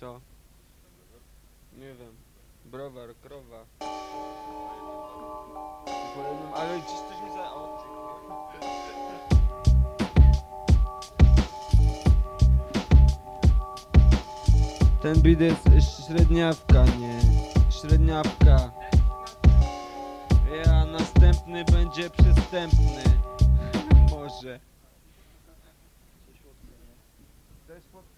Co? Nie wiem. Browar, krowa. Ale gdzieś coś mi za... O, Ten bid jest średniawka, nie? Średniawka. Ja, następny będzie przystępny. Może. Stary, nie?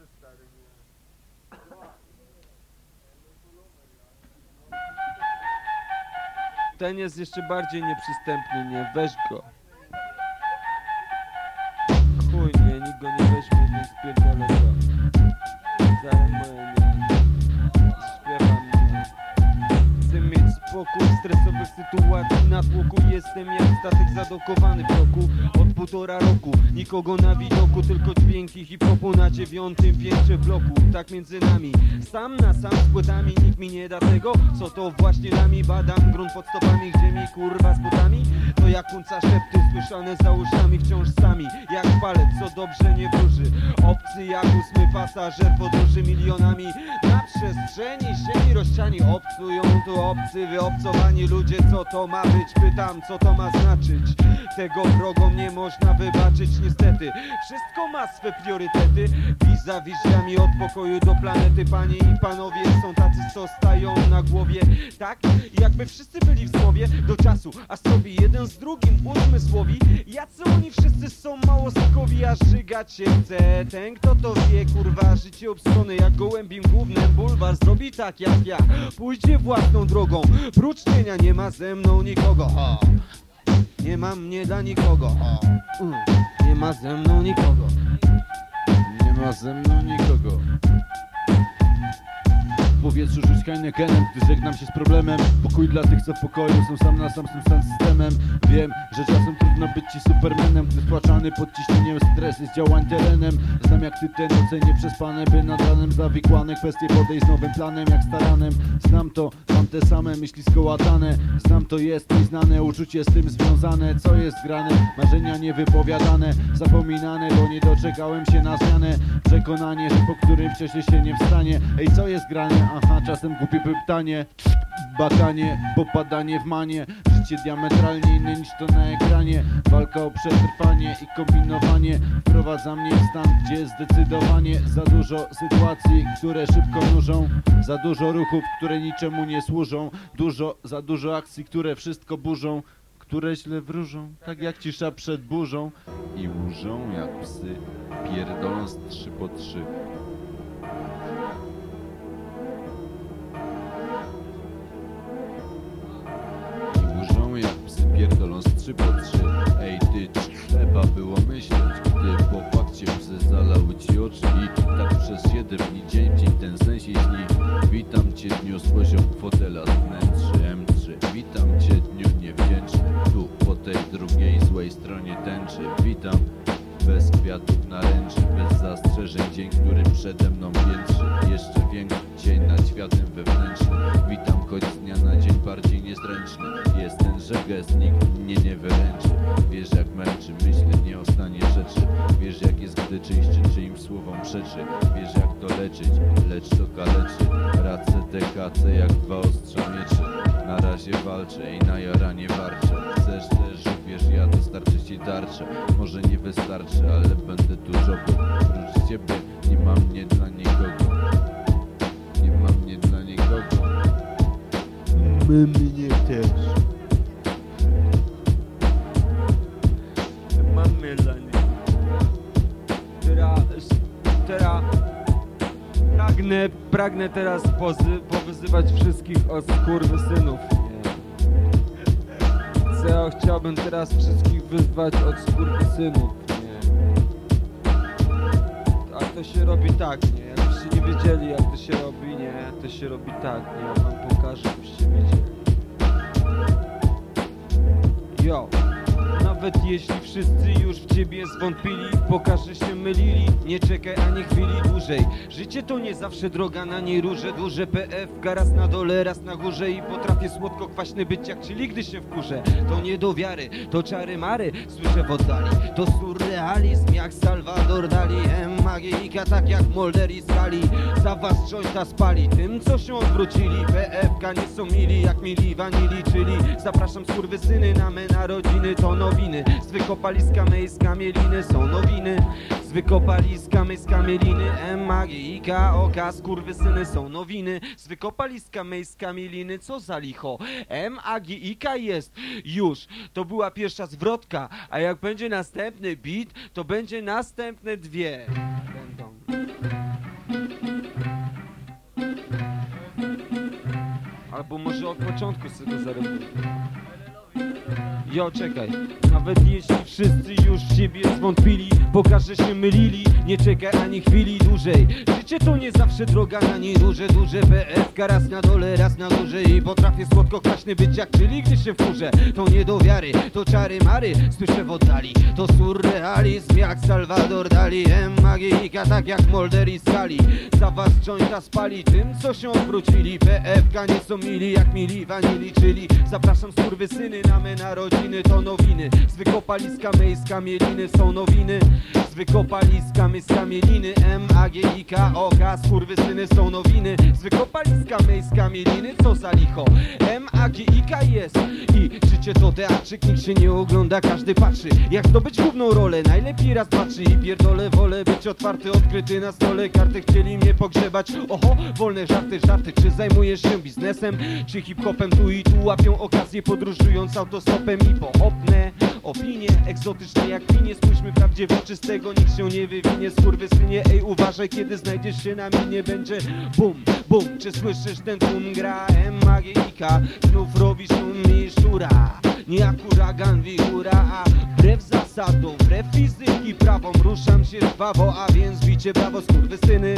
Ten jest jeszcze bardziej nieprzystępny, nie? Weź go. Chuj, nie, nikt go nie weźmie, więc pierdolę go. Zajmuję, spokój stresowych sytuacji. Na tłoku Jestem jak statek zadokowany w roku Od półtora roku Nikogo na widoku, tylko dźwięki hip-hopu Na dziewiątym piętrze bloku. Tak między nami Sam na sam z płytami Nikt mi nie da tego Co to właśnie nami Badam. Grunt pod stopami Gdzie mi kurwa z butami? To jak kunca szepty Słyszane za uszami Wciąż sami Jak palec Co dobrze nie wróży Jak ósmy pasażer Podróży milionami. Na przestrzeni ziemi rozciani Obcują tu obcy Wyobcowani ludzie Co to ma być? Pytam co to ma znaczyć? Tego wrogom nie można wybaczyć niestety. Wszystko ma swe priorytety. Vis-a-vis drzwiami od pokoju do planety. Panie i panowie są tacy co stają na głowie. Tak jakby wszyscy byli w zmowie Do czasu, a sobie jeden z drugim uzmysłowi Jacy oni wszyscy są mało skowi A żygać się chce. Ten kto to wie kurwa? Życie obstrony jak gołębim głównym. Bulwar zrobi tak jak ja. Pójdzie własną drogą. Prócz cienia nie ma ze mną nikogo. Nie ma mnie dla nikogo. Mm. Nie ma ze mną nikogo. Nie ma ze mną nikogo. W powietrzu rzuć Heinekenem, gdy żegnam się z problemem. Pokój dla tych, co w pokoju są sam na sam z tym stan systemem Wiem, że czasem trudno być ci supermanem Gdy spłaczany pod ciśnieniem stres jest działań terenem. Znam jak ty te noce nieprzespane, by nad ranem zawikłane Kwestie podejść z nowym planem, jak staranem. Znam to, mam te same myśli skołatane. Znam to jest mi znane, uczucie z tym związane. Co jest grane, marzenia niewypowiadane Zapominane, bo nie doczekałem się na zmianę. Przekonanie, że po którym wcześniej się nie wstanie. Ej, co jest grane? Aha, czasem głupie pytanie. Bakanie, popadanie w manie Życie diametralnie inne niż to na ekranie Walka o przetrwanie i kombinowanie Wprowadza mnie w stan, gdzie zdecydowanie Za dużo sytuacji, które szybko nużą Za dużo ruchów, które niczemu nie służą Dużo, za dużo akcji, które wszystko burzą które źle wróżą, tak jak cisza przed burzą i łżą jak psy, pierdoląc trzy po trzy. Dni dzień dzień ten sen się śni. Witam cię dniu z poziom fotela z wnętrzy M3. Witam cię dniu niewdzięczny, tu po tej drugiej złej stronie tęczy. Witam bez kwiatów naręczy, bez zastrzeżeń dzień, który przede mną piętrzy. Jeszcze większy dzień nad światem wewnętrznym. Witam choć z dnia na dzień bardziej niezręczny. Jest ten, że gest nikt mnie nie wyręczy. Wiesz jak męczy, myślę nie o stanie rzeczy. Wiesz jak jest, gdy czyjś czyn czyim słowom przeczy. Wiesz jak leczyć, lecz to kaleczy. Racę DKC jak dwa ostrza mieczy. Na razie walczę i na jaranie warczę. Chcesz też, wiesz, ja dostarczę ci tarczę. Może nie wystarczy, ale będę dużo, bo oprócz ciebie nie ma mnie dla nikogo. Nie ma mnie dla nikogo. Mnie też Pragnę, pragnę teraz pozy, powyzywać wszystkich oskurwysynów Nie Co chciałbym teraz wszystkich wyzwać od Nie A to się robi tak, nie? Jakbyście nie wiedzieli jak to się robi, nie? To się robi tak, nie? Ja wam pokażę, byście wiedzieli Yo, Nawet jeśli wszyscy już w ciebie zwątpili Pokaże się mylili, nie czekaj ani chwili dłużej. Życie to nie zawsze droga, na niej róże. Duże PF, raz na dole, raz na górze I potrafię słodko-kwaśny być jak czyli gdy się wkurzę. To nie do wiary, to czary mary Słyszę w oddali, to surrealizm jak Salvador Dali. M magika tak jak Molder i Skali Za was jointa spali. Tym co się odwrócili PFK nie są mili jak mili wanili czyli Zapraszam skurwysyny na me narodziny. To nowiny z wykopaliska mej z kamieliny Są nowiny. Z wykopaliska mej z kamieliny M magika oka skurwysyny są nowiny. Z wykopaliska mej z kamieliny Co za licho. M agika jest już. To była pierwsza zwrotka A jak będzie następny beat To będzie następne dwie. Będą. Albo może od początku sobie to zareaguję. Jo, czekaj. Nawet jeśli wszyscy już w siebie zwątpili, pokaże się mylili, nie czekaj ani chwili dłużej. Życie to nie zawsze droga na niej duże, duże PFK raz na dole, raz na górze i potrafię słodko kwaśny być jak czyli gdy się wkurzę. To nie do wiary, to czary mary, słyszę w oddali. To surrealizm jak Salvador Dali, M magika tak jak Molder i Skali. Za was jointa spali tym, co się odwrócili. PFK nie są mili jak mili wanili, czyli zapraszam skurwysyny na me narodziny, to nowiny. Z wykopaliska mej z kamieliny są nowiny. Z wykopaliska mej z kamieliny, M, A, G, I, K, O, K, skurwysyny są nowiny. Z wykopaliska mej z kamieliny, co za licho. M, A, G, I, K jest. I życie to teatrzyk, nikt się nie ogląda, każdy patrzy. Jak zdobyć główną rolę, najlepiej raz dwa, trzy i pierdolę, wolę być otwarty, odkryty na stole. Karty chcieli mnie pogrzebać, oho, wolne żarty, żarty. Czy zajmujesz się biznesem, czy hip-hopem? Tu i tu łapią okazję, podróżując autostopem i pochopne opinie egzotyczne jak minie Spójrzmy prawdzie w oczy, z tego nikt się nie wywinie Skurwysynie, ej uważaj, kiedy znajdziesz się na minie Będzie. Bum, bum, czy słyszysz ten tłum? Gra magika, znów robisz um i szura Nie jak huragan, wichura, a wbrew zasadom Wbrew fizyki, prawom, ruszam się żwawo A więc bicie brawo, skurwysyny.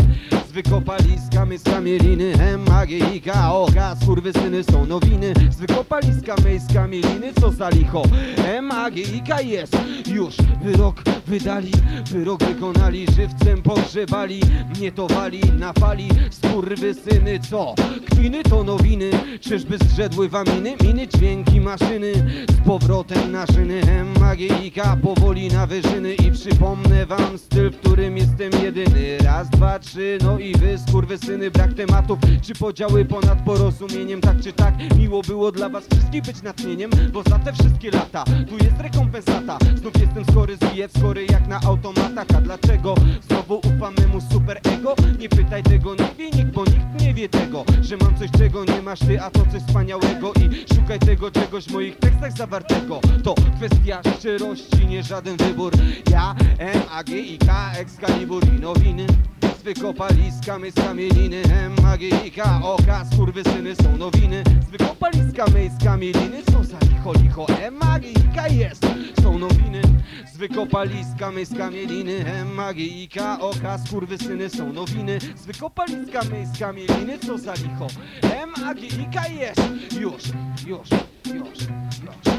Z wykopaliska my z kamieliny M, magika, oka, skurwysyny są nowiny. Z wykopaliska my z kamieliny, co za licho. M, magika jest. Już Wyrok wydali, wyrok wykonali Żywcem pogrzebali, mnie to wali na fali. Skurwysyny, co? Kpiny to nowiny. Czyżby zrzedły waminy? Miny, dźwięki maszyny. Z powrotem na szyny. M, magika powoli na wyżyny. I przypomnę wam styl, w którym jestem jedyny. Raz, dwa, trzy, no i wy skurwysyny. Brak tematów, czy podziały ponad porozumieniem. Tak czy tak, miło było dla was wszystkich być natchnieniem Bo za te wszystkie lata, tu jest rekompensata. Znów jestem skory, zbijet skory jak na automatach A dlaczego? Znowu ufam memu super ego? Nie pytaj tego, nie wie nikt, bo nikt nie wie tego Że mam coś, czego nie masz ty, a to coś wspaniałego. I szukaj tego czegoś w moich tekstach zawartego. To kwestia szczerości, nie żaden wybór. Ja, M, A, G, I, K, Excalibur i nowiny z wykopaliska my z kamieliny magika, oka, są nowiny. Z wykopaliska my z Co za licho, licho, M, magika jest Są nowiny. Z wykopaliska my z kamieliny magika, oka, są nowiny. Z wykopaliska my z kamieliny Co za licho, M, magika jest. Już, już, już, już